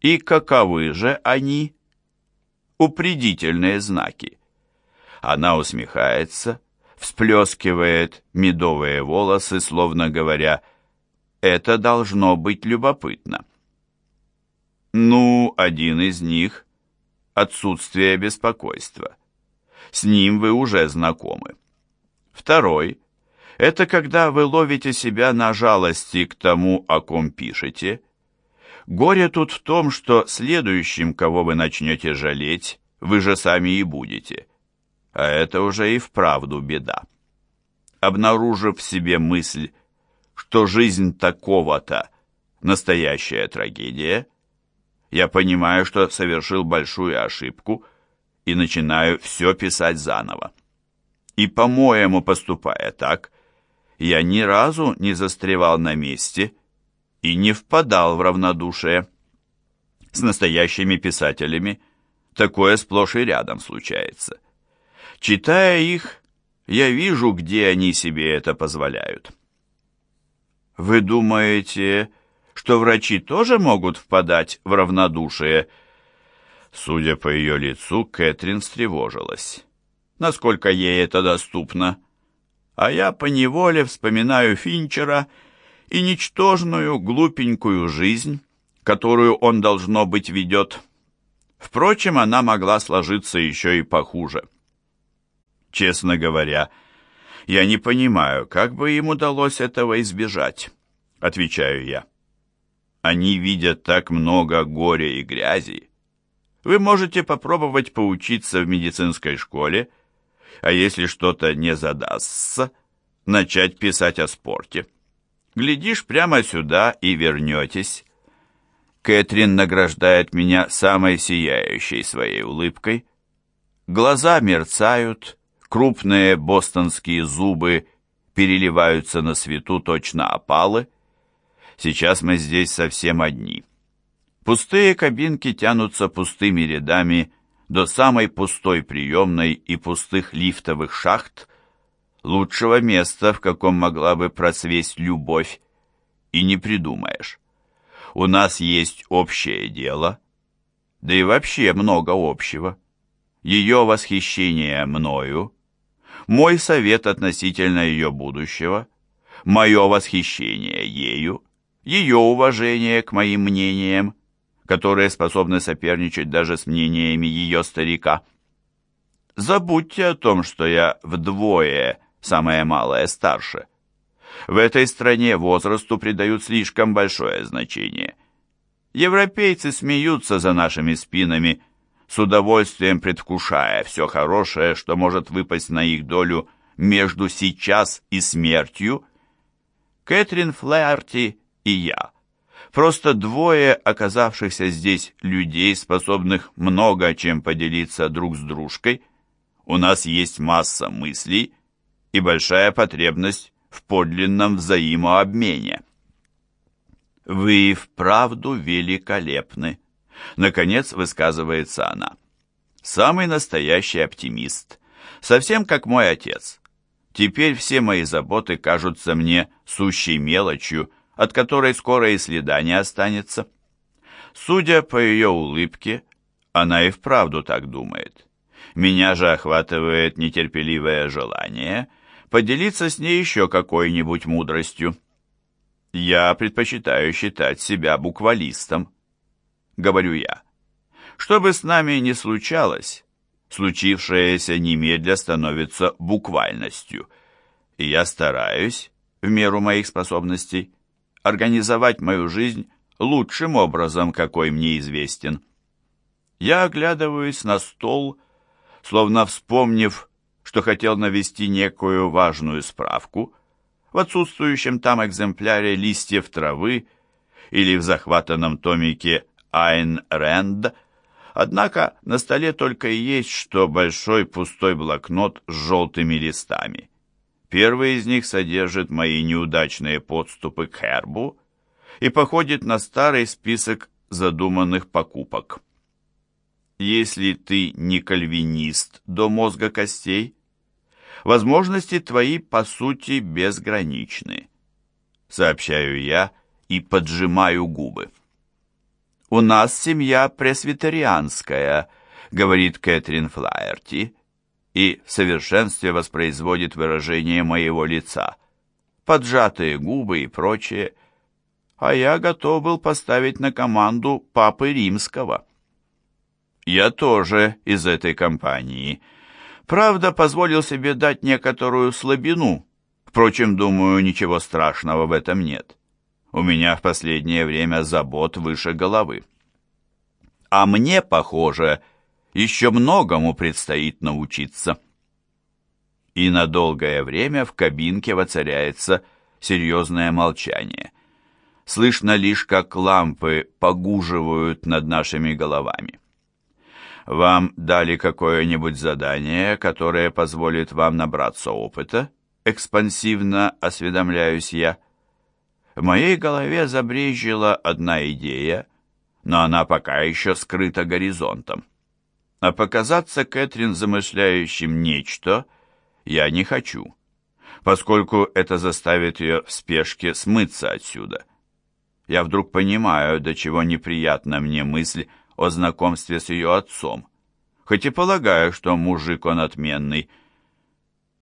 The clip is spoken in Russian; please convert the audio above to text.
И каковы же они? Упредительные знаки. Она усмехается, всплескивает медовые волосы, словно говоря, «Это должно быть любопытно». Ну, один из них — отсутствие беспокойства. С ним вы уже знакомы. Второй — это когда вы ловите себя на жалости к тому, о ком пишете. Горе тут в том, что следующим, кого вы начнете жалеть, вы же сами и будете. А это уже и вправду беда. Обнаружив в себе мысль, что жизнь такого-то — настоящая трагедия, я понимаю, что совершил большую ошибку и начинаю все писать заново. И, по-моему, поступая так, я ни разу не застревал на месте и не впадал в равнодушие. С настоящими писателями такое сплошь и рядом случается. Читая их, я вижу, где они себе это позволяют. Вы думаете, что врачи тоже могут впадать в равнодушие? Судя по ее лицу, Кэтрин встревожилась насколько ей это доступно. А я поневоле вспоминаю Финчера и ничтожную глупенькую жизнь, которую он, должно быть, ведет. Впрочем, она могла сложиться еще и похуже. Честно говоря, я не понимаю, как бы им удалось этого избежать, отвечаю я. Они видят так много горя и грязи. Вы можете попробовать поучиться в медицинской школе, а если что-то не задастся, начать писать о спорте. Глядишь прямо сюда и вернетесь. Кэтрин награждает меня самой сияющей своей улыбкой. Глаза мерцают, крупные бостонские зубы переливаются на свету точно опалы. Сейчас мы здесь совсем одни. Пустые кабинки тянутся пустыми рядами до самой пустой приемной и пустых лифтовых шахт, лучшего места, в каком могла бы просвесть любовь, и не придумаешь. У нас есть общее дело, да и вообще много общего. Ее восхищение мною, мой совет относительно ее будущего, мое восхищение ею, ее уважение к моим мнениям, которые способны соперничать даже с мнениями ее старика. Забудьте о том, что я вдвое, самое малое, старше. В этой стране возрасту придают слишком большое значение. Европейцы смеются за нашими спинами, с удовольствием предвкушая все хорошее, что может выпасть на их долю между сейчас и смертью. Кэтрин Флэрти и я – Просто двое оказавшихся здесь людей, способных много чем поделиться друг с дружкой. У нас есть масса мыслей и большая потребность в подлинном взаимообмене. «Вы вправду великолепны», — наконец высказывается она. «Самый настоящий оптимист, совсем как мой отец. Теперь все мои заботы кажутся мне сущей мелочью, от которой скоро и следа не останется. Судя по ее улыбке, она и вправду так думает. Меня же охватывает нетерпеливое желание поделиться с ней еще какой-нибудь мудростью. Я предпочитаю считать себя буквалистом, говорю я. Что бы с нами ни случалось, случившееся немедля становится буквальностью, и я стараюсь, в меру моих способностей, организовать мою жизнь лучшим образом, какой мне известен. Я оглядываюсь на стол, словно вспомнив, что хотел навести некую важную справку в отсутствующем там экземпляре листьев травы или в захватанном томике Айн Рэнд, однако на столе только и есть что большой пустой блокнот с желтыми листами. Первый из них содержит мои неудачные подступы к Хербу и походит на старый список задуманных покупок. Если ты не кальвинист до мозга костей, возможности твои, по сути, безграничны, сообщаю я и поджимаю губы. «У нас семья пресвитерианская», — говорит Кэтрин Флаерти, и в совершенстве воспроизводит выражение моего лица. Поджатые губы и прочее. А я готов был поставить на команду Папы Римского. Я тоже из этой компании. Правда, позволил себе дать некоторую слабину. Впрочем, думаю, ничего страшного в этом нет. У меня в последнее время забот выше головы. А мне, похоже, еще многому предстоит научиться. И на долгое время в кабинке воцаряется серьезное молчание. Слышно лишь, как лампы погуживают над нашими головами. Вам дали какое-нибудь задание, которое позволит вам набраться опыта? Экспансивно осведомляюсь я. В моей голове забрежила одна идея, но она пока еще скрыта горизонтом. А показаться Кэтрин замышляющим нечто я не хочу, поскольку это заставит ее в спешке смыться отсюда. Я вдруг понимаю, до чего неприятна мне мысль о знакомстве с ее отцом, хоть и полагаю, что мужик он отменный,